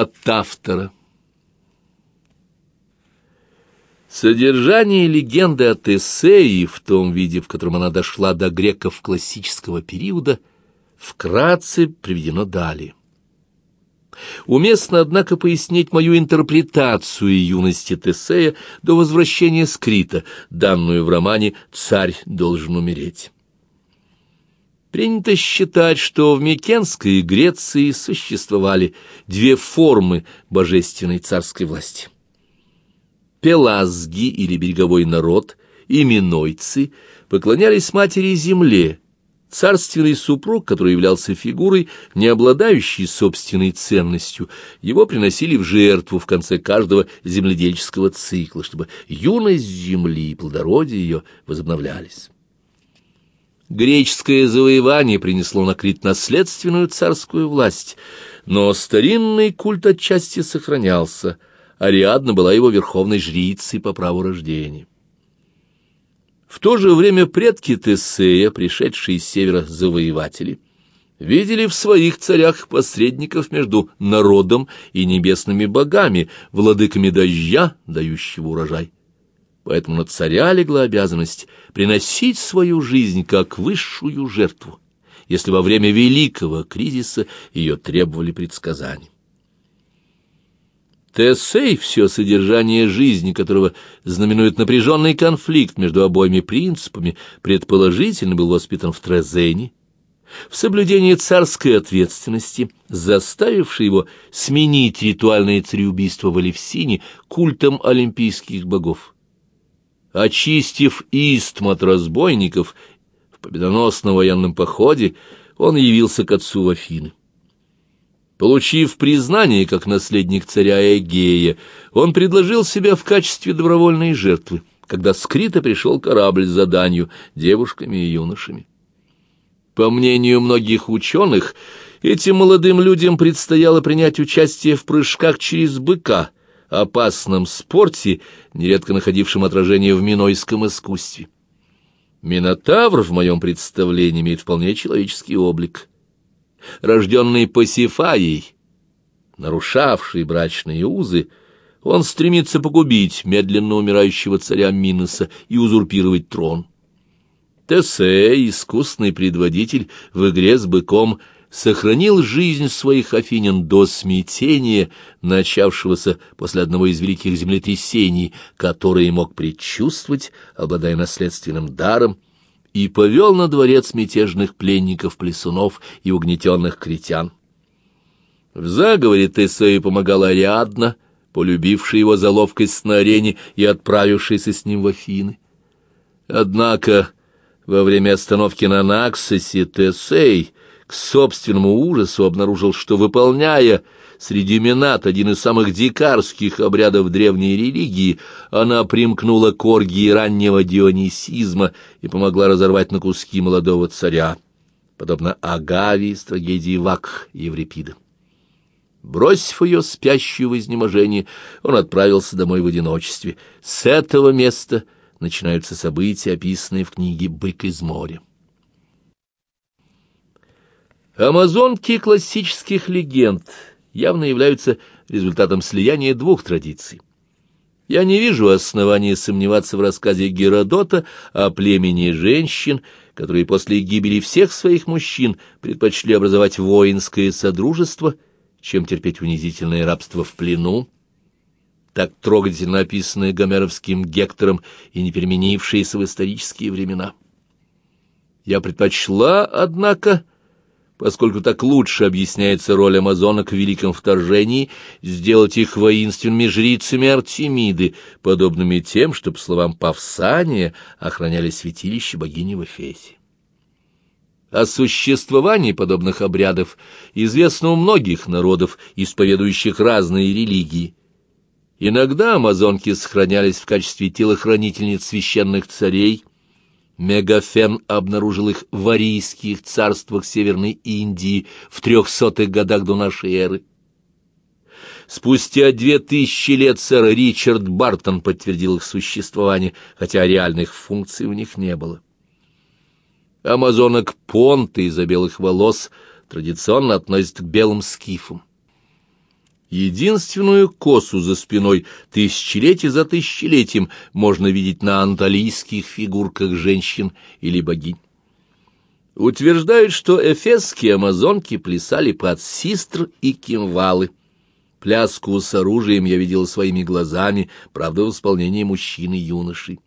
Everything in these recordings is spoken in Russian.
От автора. Содержание легенды о Тесее в том виде, в котором она дошла до греков классического периода, вкратце приведено далее. Уместно, однако, пояснить мою интерпретацию юности Тесея до возвращения Скрита, данную в романе «Царь должен умереть». Принято считать, что в Микенской Греции существовали две формы божественной царской власти. Пелазги или береговой народ и минойцы поклонялись матери земле, царственный супруг, который являлся фигурой, не обладающей собственной ценностью, его приносили в жертву в конце каждого земледельческого цикла, чтобы юность земли и плодородие ее возобновлялись. Греческое завоевание принесло на Крит наследственную царскую власть, но старинный культ отчасти сохранялся. Ариадна была его верховной жрицей по праву рождения. В то же время предки Тесея, пришедшие с севера завоеватели, видели в своих царях посредников между народом и небесными богами, владыками дождя, дающего урожай. Поэтому на царя легла обязанность приносить свою жизнь как высшую жертву, если во время великого кризиса ее требовали предсказания. Тесей, все содержание жизни которого знаменует напряженный конфликт между обоими принципами, предположительно был воспитан в Трезене, в соблюдении царской ответственности, заставившей его сменить ритуальное цареубийство в Алевсине культом олимпийских богов очистив истм от разбойников, в победоносном военном походе он явился к отцу в Афины. Получив признание как наследник царя Эгея, он предложил себя в качестве добровольной жертвы, когда с Крита пришел корабль с заданию девушками и юношами. По мнению многих ученых, этим молодым людям предстояло принять участие в прыжках через быка — опасном спорте, нередко находившем отражение в минойском искусстве. Минотавр в моем представлении имеет вполне человеческий облик. Рожденный Пасифаей, нарушавший брачные узы, он стремится погубить медленно умирающего царя Миноса и узурпировать трон. Тесей, искусный предводитель в игре с быком, — сохранил жизнь своих афинян до смятения, начавшегося после одного из великих землетрясений, которые мог предчувствовать, обладая наследственным даром, и повел на дворец мятежных пленников-плесунов и угнетенных критян. В заговоре Тесею помогала Ариадна, полюбившая его за ловкость на арене и отправившаяся с ним в Афины. Однако во время остановки на Наксосе Тесей к собственному ужасу обнаружил, что, выполняя среди минат один из самых дикарских обрядов древней религии, она примкнула к оргии раннего дионисизма и помогла разорвать на куски молодого царя, подобно Агавии из трагедии Вак Еврипида. Бросив ее спящую в изнеможении, он отправился домой в одиночестве. С этого места начинаются события, описанные в книге «Бык из моря». Амазонки классических легенд явно являются результатом слияния двух традиций. Я не вижу основания сомневаться в рассказе Геродота о племени женщин, которые после гибели всех своих мужчин предпочли образовать воинское содружество, чем терпеть унизительное рабство в плену, так трогательно описанное гомеровским Гектором и не переменившееся в исторические времена. Я предпочла, однако, поскольку так лучше объясняется роль амазонок в великом вторжении, сделать их воинственными жрицами Артемиды, подобными тем, что, по словам Павсания, охраняли святилище богини в Эфесе. О существовании подобных обрядов известно у многих народов, исповедующих разные религии. Иногда амазонки сохранялись в качестве телохранительниц священных царей, Мегафен обнаружил их в арийских царствах Северной Индии в трехсотых годах до нашей эры. Спустя две тысячи лет сэр Ричард Бартон подтвердил их существование, хотя реальных функций у них не было. Амазонок Понты из-за белых волос традиционно относят к белым скифам. Единственную косу за спиной тысячелетие за тысячелетием можно видеть на анталийских фигурках женщин или богинь. Утверждают, что эфесские амазонки плясали под систр и кимвалы. Пляску с оружием я видел своими глазами, правда, в исполнении мужчины-юноши.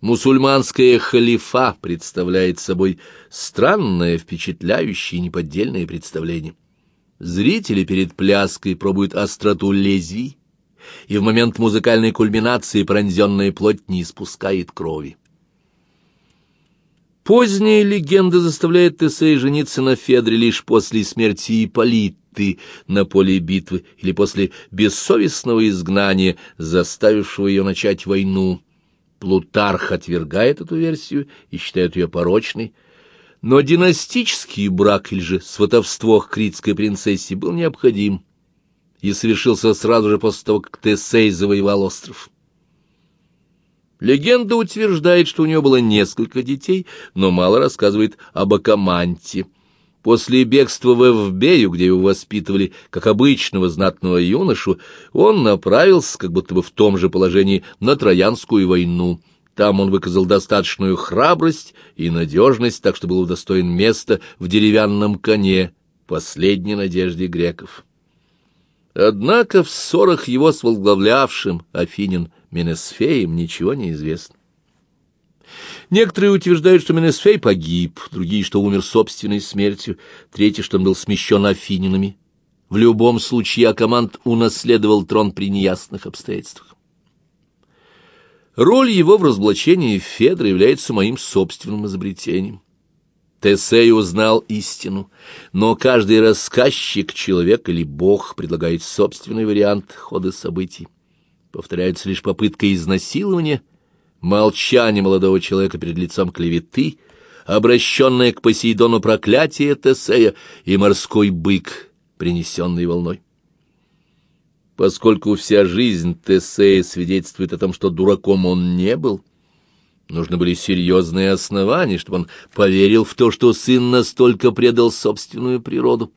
Мусульманская халифа представляет собой странное, впечатляющее и неподдельное представление. Зрители перед пляской пробуют остроту лезвий, и в момент музыкальной кульминации пронзенная плоть не испускает крови. Поздняя легенда заставляет Тесея жениться на Федре лишь после смерти Ипполиты на поле битвы или после бессовестного изгнания, заставившего ее начать войну. Плутарх отвергает эту версию и считает ее порочной, но династический брак или же сватовство к критской принцессе был необходим и совершился сразу же после того, как Тесей завоевал остров. Легенда утверждает, что у него было несколько детей, но мало рассказывает об Акаманте. После бегства в Эвбею, где его воспитывали как обычного знатного юношу, он направился, как будто бы в том же положении, на Троянскую войну. Там он выказал достаточную храбрость и надежность, так что был удостоен места в деревянном коне, последней надежде греков. Однако в ссорах его с возглавлявшим Афинин Менесфеем ничего не известно. Некоторые утверждают, что Менесфей погиб, другие, что умер собственной смертью, третьи, что он был смещен афининами. В любом случае Акамант унаследовал трон при неясных обстоятельствах. Роль его в разоблачении Федра является моим собственным изобретением. Тесей узнал истину, но каждый рассказчик, человек или бог, предлагает собственный вариант хода событий. Повторяется лишь попытка изнасилования, молчание молодого человека перед лицом клеветы, обращенное к Посейдону проклятие Тесея и морской бык, принесенный волной. Поскольку вся жизнь Тесея свидетельствует о том, что дураком он не был, — Нужны были серьезные основания, чтобы он поверил в то, что сын настолько предал собственную природу.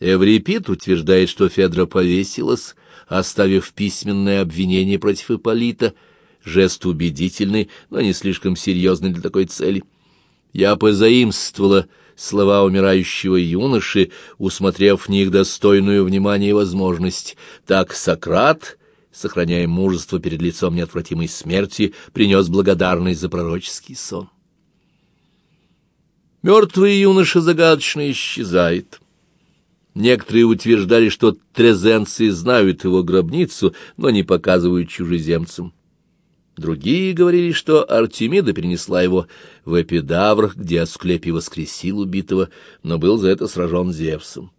Эврипид утверждает, что Федра повесилась, оставив письменное обвинение против Ипполита, жест убедительный, но не слишком серьезный для такой цели. Я позаимствовала слова умирающего юноши, усмотрев в них достойную внимания возможность. Так Сократ сохраняя мужество перед лицом неотвратимой смерти, принес благодарность за пророческий сон. Мертвый юноша загадочно исчезает. Некоторые утверждали, что трезенцы знают его гробницу, но не показывают чужеземцам. Другие говорили, что Артемида перенесла его в Эпидавр, где Асклепий воскресил убитого, но был за это сражен Зевсом.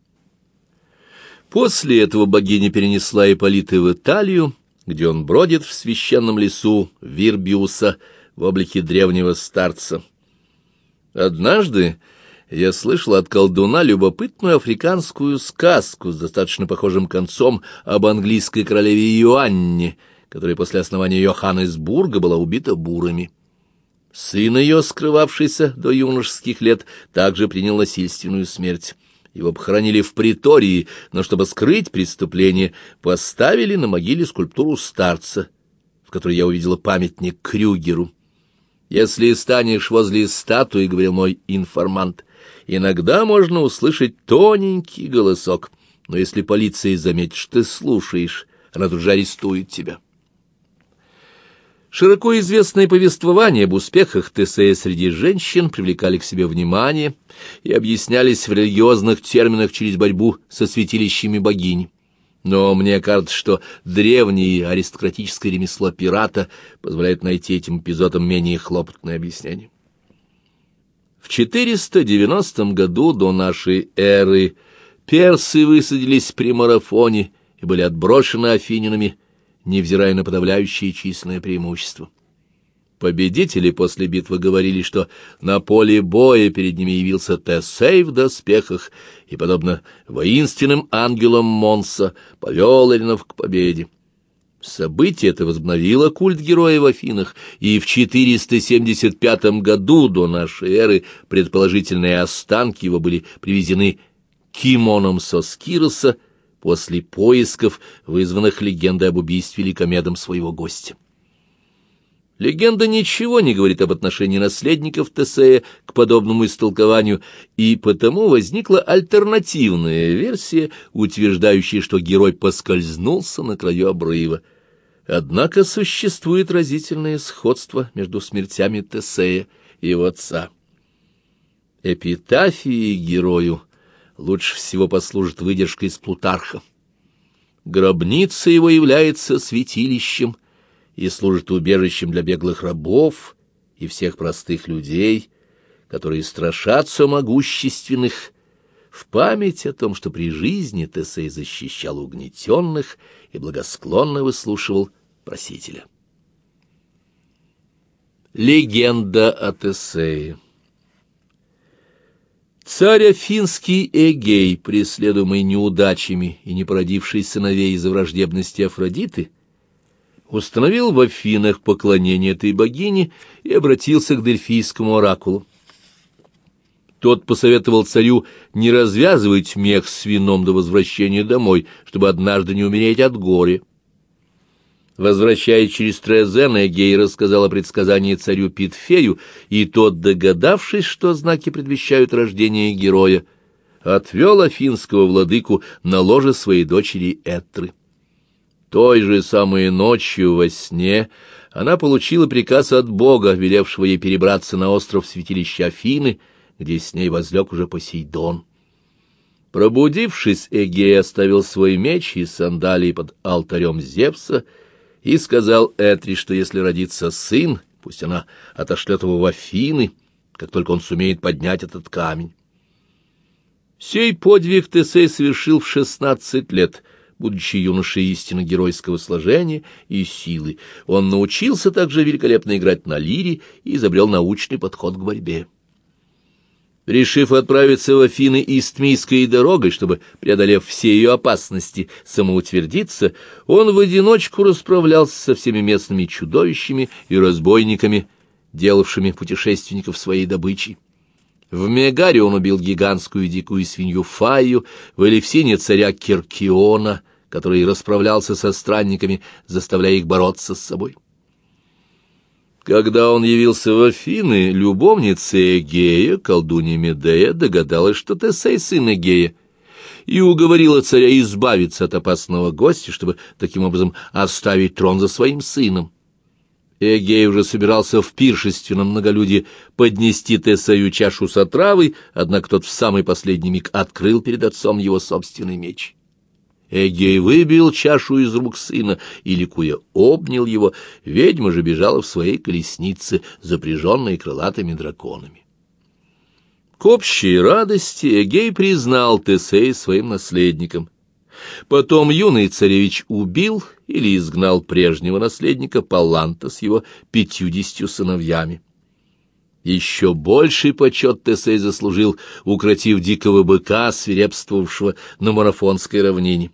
После этого богиня перенесла Ипполита в Италию, где он бродит в священном лесу Вирбиуса в облике древнего старца. Однажды я слышал от колдуна любопытную африканскую сказку с достаточно похожим концом об английской королеве Иоанне, которая после основания Йоханнесбурга была убита бурами. Сын ее, скрывавшийся до юношеских лет, также принял насильственную смерть. Его похоронили в притории, но чтобы скрыть преступление, поставили на могиле скульптуру старца, в которой я увидела памятник Крюгеру. Если станешь возле статуи, — говорил мой информант, — иногда можно услышать тоненький голосок, но если полиция заметит, что ты слушаешь, она тут же арестует тебя. Широко известные повествования об успехах Тесея среди женщин привлекали к себе внимание и объяснялись в религиозных терминах через борьбу со святилищами богинь. Но мне кажется, что древнее аристократическое ремесло пирата позволяет найти этим эпизодам менее хлопотное объяснение. В 490 году до нашей эры персы высадились при марафоне и были отброшены афининами, невзирая на подавляющее численное преимущество. Победители после битвы говорили, что на поле боя перед ними явился Тесей в доспехах и, подобно воинственным ангелам Монса, повел Эллинов к победе. Событие это возобновило культ героя в Афинах, и в 475 году до нашей эры предположительные останки его были привезены Кимоном со Скироса после поисков, вызванных легендой об убийстве Ликомедом своего гостя. Легенда ничего не говорит об отношении наследников Тесея к подобному истолкованию, и потому возникла альтернативная версия, утверждающая, что герой поскользнулся на краю обрыва. Однако существует разительное сходство между смертями Тесея и его отца. Эпитафии герою лучше всего послужит выдержка из Плутарха. Гробница его является святилищем — и служит убежищем для беглых рабов и всех простых людей, которые страшатся могущественных, в память о том, что при жизни Тесей защищал угнетенных и благосклонно выслушивал просителя. Легенда о Тесее Царь Афинский Эгей, преследуемый неудачами и не породивший сыновей из-за враждебности Афродиты, установил в Афинах поклонение этой богине и обратился к Дельфийскому оракулу. Тот посоветовал царю не развязывать мех с вином до возвращения домой, чтобы однажды не умереть от горя. Возвращаясь через Трезен, Эгей рассказал о предсказании царю Питфею, и тот, догадавшись, что знаки предвещают рождение героя, отвел афинского владыку на ложе своей дочери Этры. Той же самой ночью во сне она получила приказ от Бога, велевшего ей перебраться на остров святилища Афины, где с ней возлег уже Посейдон. Пробудившись, Эгей оставил свой меч и сандалии под алтарем Зевса и сказал Этри, что если родится сын, пусть она отошлет его в Афины, как только он сумеет поднять этот камень. Сей подвиг Тесей совершил в шестнадцать лет — будучи юношей истинно геройского сложения и силы. Он научился также великолепно играть на лире и изобрел научный подход к борьбе. Решив отправиться в Афины Истмийской дорогой, чтобы, преодолев все ее опасности, самоутвердиться, он в одиночку расправлялся со всеми местными чудовищами и разбойниками, делавшими путешественников своей добычей. В Мегаре он убил гигантскую дикую свинью Фаю, в Элевсине царя Киркиона, который расправлялся со странниками, заставляя их бороться с собой. Когда он явился в Афины, любовница Эгея, колдунья Медея, догадалась, что Тесей сын Эгея, и уговорила царя избавиться от опасного гостя, чтобы таким образом оставить трон за своим сыном. Эгей уже собирался в пиршественном многолюдии поднести Тесаю чашу с отравой, однако тот в самый последний миг открыл перед отцом его собственный меч. Эгей выбил чашу из рук сына и, ликуя, обнял его. Ведьма же бежала в своей колеснице, запряженной крылатыми драконами. К общей радости Эгей признал Тесей своим наследником. Потом юный царевич убил или изгнал прежнего наследника Паланта с его пятьюдесятью сыновьями. Еще больший почет Тесей заслужил, укротив дикого быка, свирепствовавшего на марафонской равнине.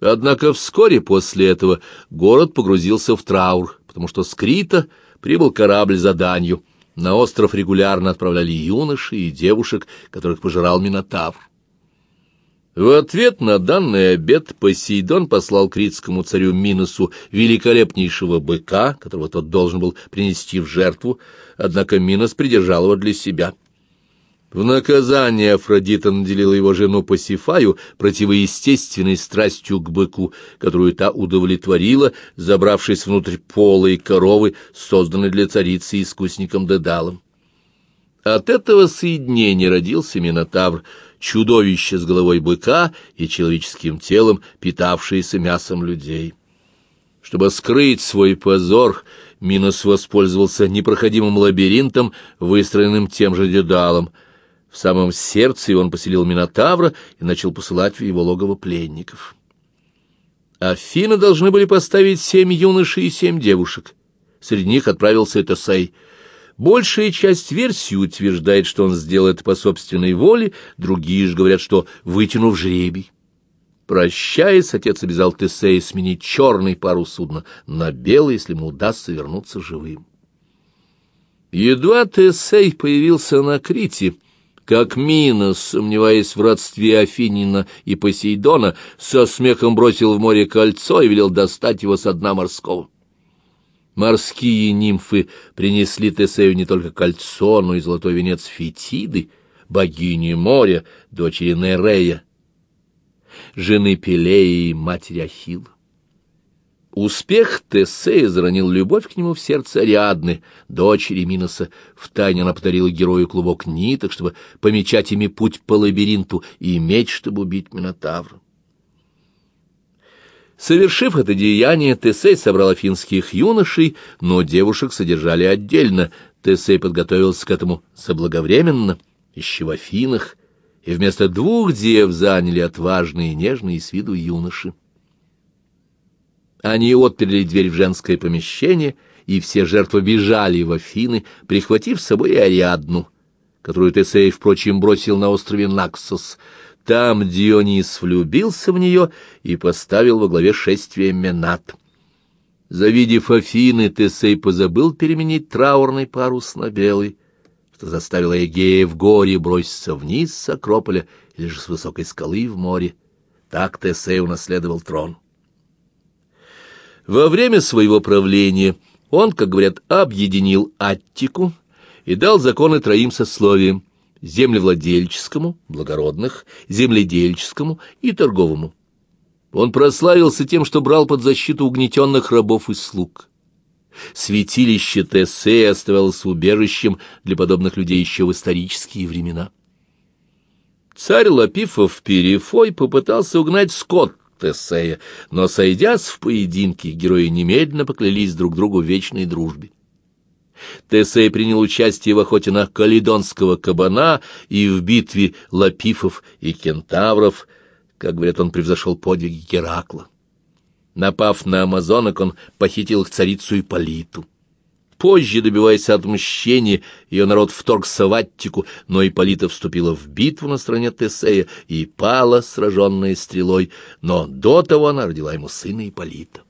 Однако вскоре после этого город погрузился в траур, потому что с Крита прибыл корабль за данью. На остров регулярно отправляли юношей и девушек, которых пожирал Минотавр. В ответ на данный обед Посейдон послал критскому царю Миносу великолепнейшего быка, которого тот должен был принести в жертву, однако Минос придержал его для себя — в наказание Афродита наделила его жену Пасифаю противоестественной страстью к быку, которую та удовлетворила, забравшись внутрь полой коровы, созданной для царицы искусником Дедалом. От этого соединения родился Минотавр, чудовище с головой быка и человеческим телом, питавшееся мясом людей. Чтобы скрыть свой позор, Минос воспользовался непроходимым лабиринтом, выстроенным тем же Дедалом — в самом сердце он поселил Минотавра и начал посылать в его логово пленников. Афины должны были поставить семь юношей и семь девушек. Среди них отправился Этосей. Большая часть версий утверждает, что он сделал это по собственной воле, другие же говорят, что вытянув жребий. Прощаясь, отец обязал Тесея сменить черный парус судна на белый, если ему удастся вернуться живым. Едва Тесей появился на Крите, как Минос, сомневаясь в родстве Афинина и Посейдона, со смехом бросил в море кольцо и велел достать его со дна морского. Морские нимфы принесли Тесею не только кольцо, но и золотой венец Фетиды, богини моря, дочери Нерея, жены Пелеи и матери Ахилла. Успех Тесея заронил любовь к нему в сердце Ариадны, дочери Миноса. Втайне она подарила герою клубок ниток, чтобы помечать ими путь по лабиринту, и меч, чтобы убить Минотавра. Совершив это деяние, Тесей собрал афинских юношей, но девушек содержали отдельно. Тесей подготовился к этому заблаговременно, еще в Афинах, и вместо двух дев заняли отважные и нежные с виду юноши. Они отперли дверь в женское помещение, и все жертвы бежали в Афины, прихватив с собой Ариадну, которую Тесей, впрочем, бросил на острове Наксос. Там Дионис влюбился в нее и поставил во главе шествия Менат. Завидев Афины, Тесей позабыл переменить траурный парус на белый, что заставило Эгея в горе броситься вниз с Акрополя или же с высокой скалы в море. Так Тесей унаследовал трон. Во время своего правления он, как говорят, объединил Аттику и дал законы троим сословиям — землевладельческому, благородных, земледельческому и торговому. Он прославился тем, что брал под защиту угнетенных рабов и слуг. Святилище Тессе оставалось убежищем для подобных людей еще в исторические времена. Царь Лапифов Перефой попытался угнать скот Тесея, но, сойдясь в поединке, герои немедленно поклялись друг другу в вечной дружбе. Тесей принял участие в охоте на каледонского кабана и в битве лапифов и кентавров, как говорят, он превзошел подвиги Геракла. Напав на амазонок, он похитил их царицу Ипполиту. Позже, добиваясь отмщения, ее народ вторгся в Аттику, но Ипполита вступила в битву на стороне Тесея и пала, сраженная стрелой, но до того она родила ему сына Ипполита.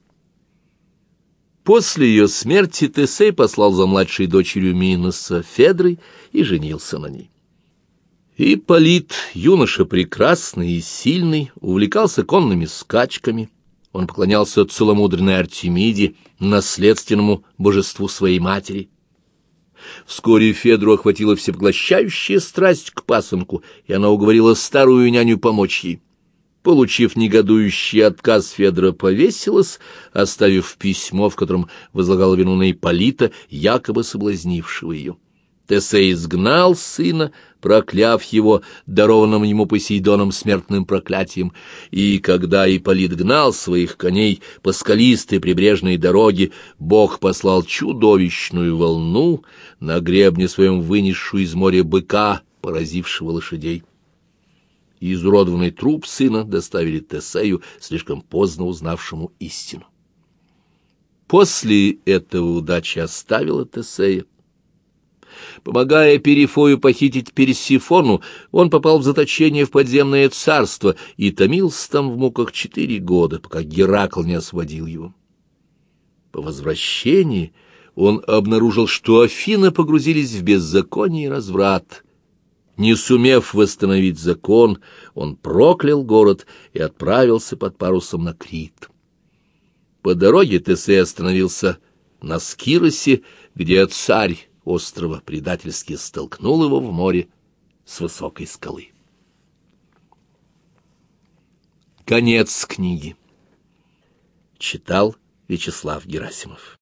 После ее смерти Тесей послал за младшей дочерью Миноса Федрой и женился на ней. Ипполит, юноша прекрасный и сильный, увлекался конными скачками — он поклонялся целомудренной Артемиде, наследственному божеству своей матери. Вскоре Федру охватила всепоглощающая страсть к пасынку, и она уговорила старую няню помочь ей. Получив негодующий отказ, Федора повесилась, оставив письмо, в котором возлагала вину на Ипполита, якобы соблазнившего ее. Тесей изгнал сына, прокляв его дарованным ему Посейдоном смертным проклятием, и когда Ипполит гнал своих коней по скалистой прибрежной дороге, Бог послал чудовищную волну, на гребне своем вынесшую из моря быка, поразившего лошадей. Изуродованный труп сына доставили Тесею, слишком поздно узнавшему истину. После этого удача оставила Тесея. Помогая Перифою похитить Персифону, он попал в заточение в подземное царство и томился там в муках четыре года, пока Геракл не освободил его. По возвращении он обнаружил, что Афины погрузились в беззаконие и разврат. Не сумев восстановить закон, он проклял город и отправился под парусом на Крит. По дороге Тесей остановился на Скиросе, где царь острова предательски столкнул его в море с высокой скалы. Конец книги. Читал Вячеслав Герасимов